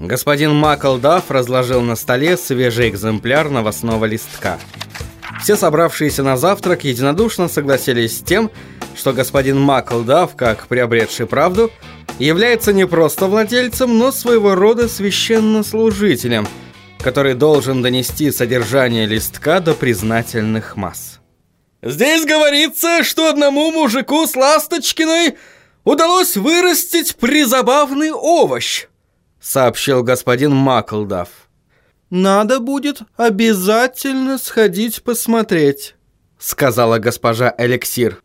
Господин Маклдафф разложил на столе свежий экземпляр новостного листка. Все собравшиеся на завтрак единодушно согласились с тем, что господин Маклдафф, как приобретший правду, является не просто владельцем, но своего рода священнослужителем, который должен донести содержание листка до признательных масс. «Здесь говорится, что одному мужику с Ласточкиной удалось вырастить призабавный овощ», сообщил господин Маклдафф. «Надо будет обязательно сходить посмотреть», сказала госпожа Эликсир.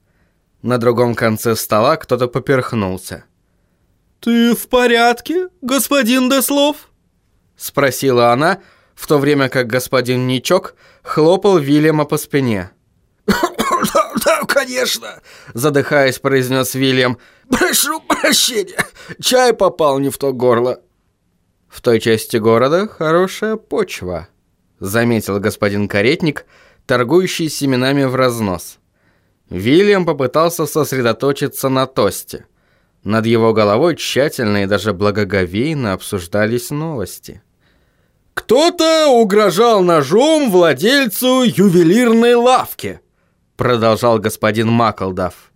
На другом конце стола кто-то поперхнулся. «Ты в порядке, господин Деслов?» Спросила она, в то время как господин Ничок хлопал Вильяма по спине. «Да, да, конечно!» Задыхаясь, произнес Вильям. «Прошу прощения, чай попал не в то горло». В той части города хорошая почва, заметил господин Каретник, торгующий семенами в разнос. Вильям попытался сосредоточиться на тосте. Над его головой тщательно и даже благоговейно обсуждались новости. «Кто-то угрожал ножом владельцу ювелирной лавки», продолжал господин Маклдафф.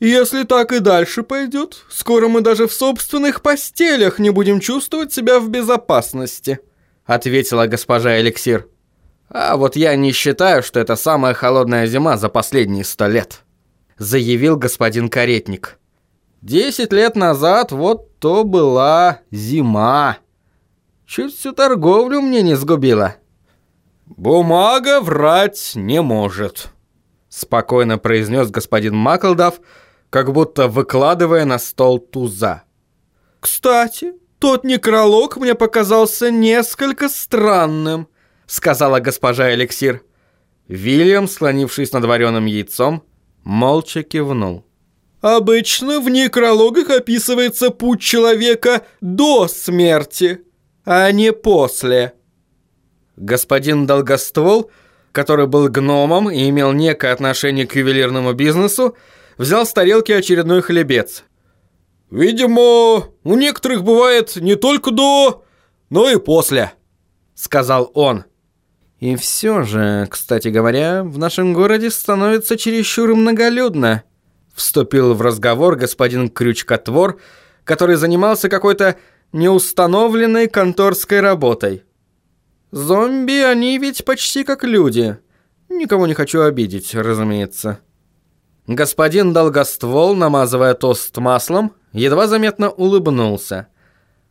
Если так и дальше пойдет, скоро мы даже в собственных постелях не будем чувствовать себя в безопасности», ответила госпожа Эликсир. «А вот я не считаю, что это самая холодная зима за последние сто лет», заявил господин Каретник. «Десять лет назад вот то была зима. Чуть всю торговлю мне не сгубила». «Бумага врать не может», спокойно произнес господин Маклдав, как будто выкладывая на стол туза. «Кстати, тот некролог мне показался несколько странным», сказала госпожа Эликсир. Вильям, склонившись над вареным яйцом, молча кивнул. «Обычно в некрологах описывается путь человека до смерти, а не после». Господин Долгоствол, который был гномом и имел некое отношение к ювелирному бизнесу, взял с тарелки очередной хлебец. «Видимо, у некоторых бывает не только до, но и после», — сказал он. «И все же, кстати говоря, в нашем городе становится чересчур многолюдно», — вступил в разговор господин Крючкотвор, который занимался какой-то неустановленной конторской работой. «Зомби, они ведь почти как люди. Никого не хочу обидеть, разумеется». Господин Долгоствол, намазывая тост маслом, едва заметно улыбнулся,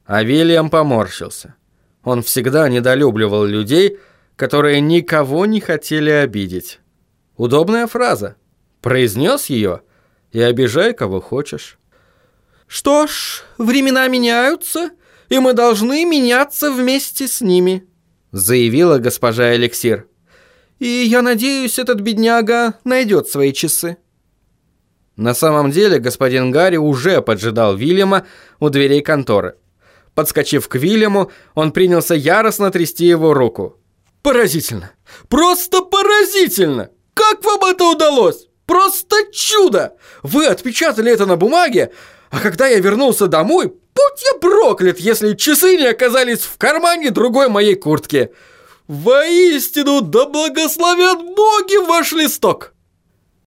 а Вильям поморщился. Он всегда недолюбливал людей, которые никого не хотели обидеть. Удобная фраза. Произнес ее и обижай кого хочешь. «Что ж, времена меняются, и мы должны меняться вместе с ними», заявила госпожа Эликсир. «И я надеюсь, этот бедняга найдет свои часы». На самом деле господин Гарри уже поджидал Вильяма у дверей конторы. Подскочив к Вильяму, он принялся яростно трясти его руку. «Поразительно! Просто поразительно! Как вам это удалось? Просто чудо! Вы отпечатали это на бумаге, а когда я вернулся домой, будь я проклят, если часы не оказались в кармане другой моей куртки! Воистину, да благословят боги ваш листок!»